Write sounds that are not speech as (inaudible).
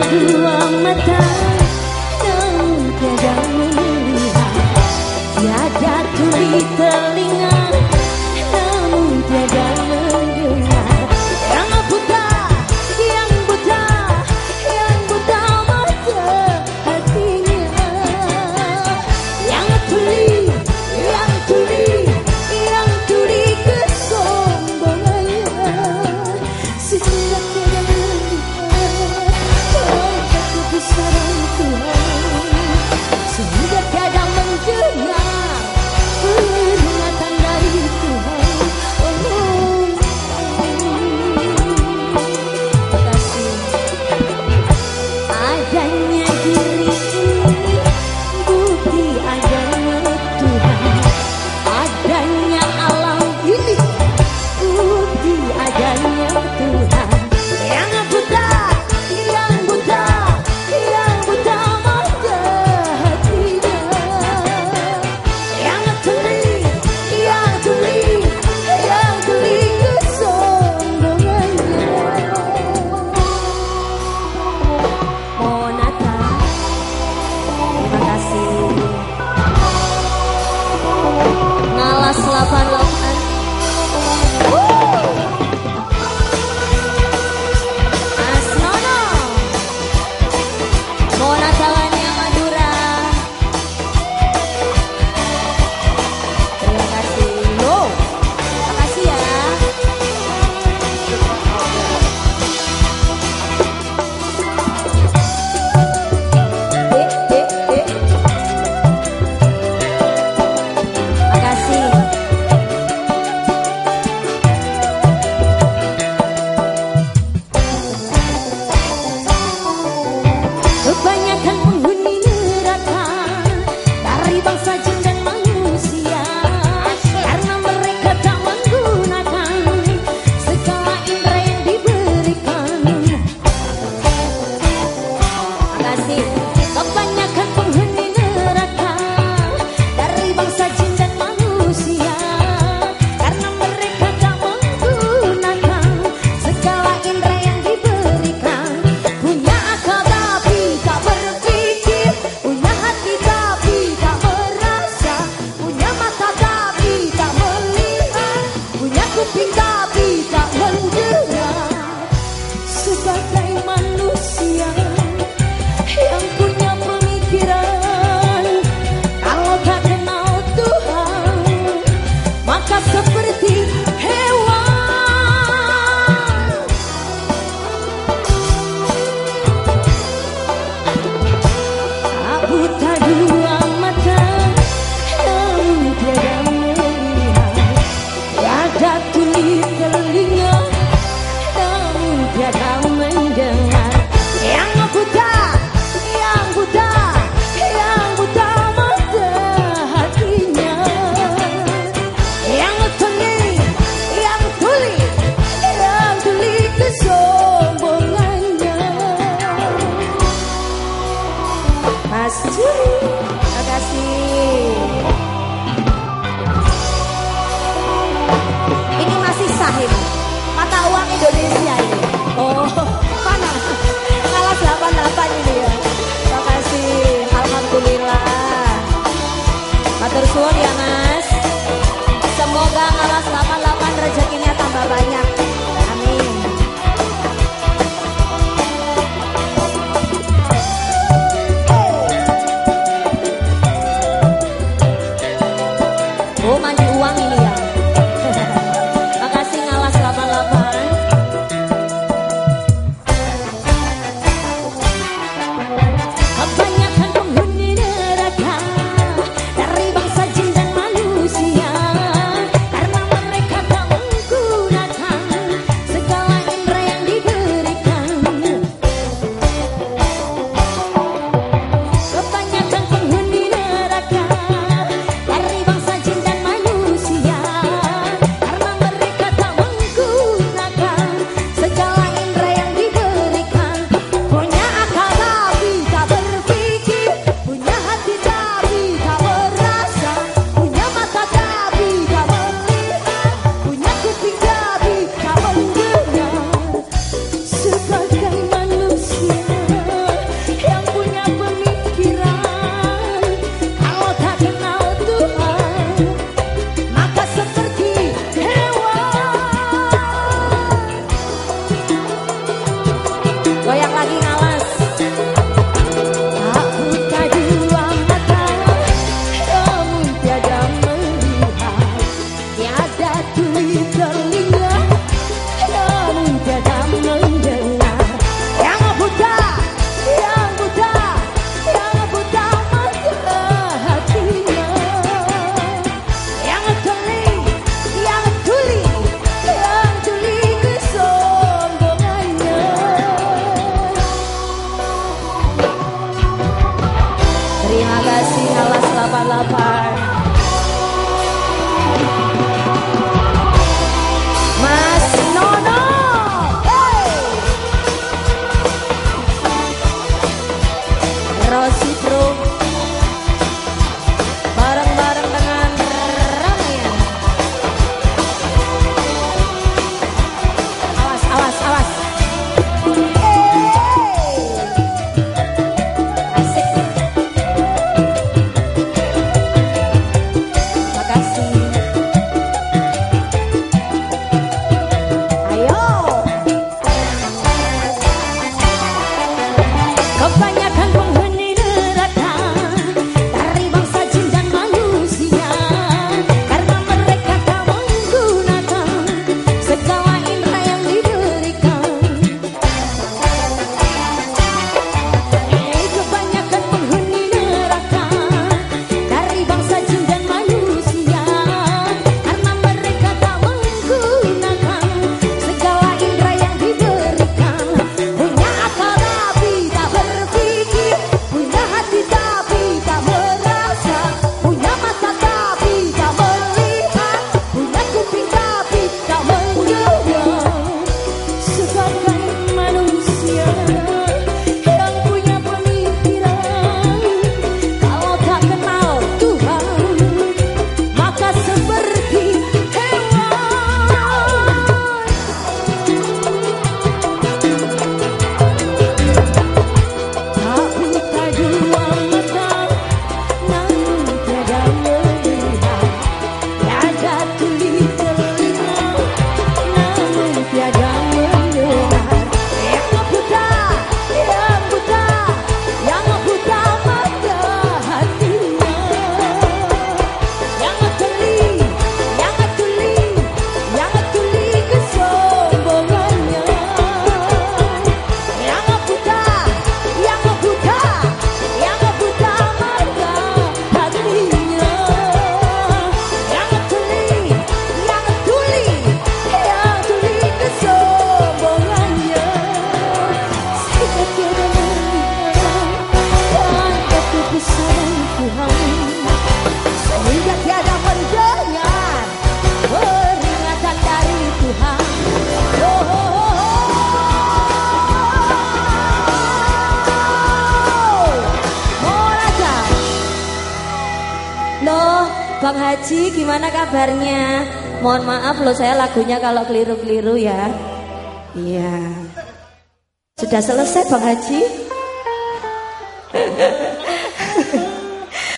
dua mata Namun tiada melihat telinga. Mas Juri. Terima kasih. Ini masih sahib. Mata uang Indonesia ini. Oh, panas. Kalah 88 ini ya. Terima kasih. Alhamdulillah. Matur suwun ya Mas. Semoga kalah 88 rezekinya tambah banyak. uang ini ya. Bang Haji gimana kabarnya? Mohon maaf loh saya lagunya kalau keliru-keliru ya. Iya. Sudah selesai Bang Haji? (laughs)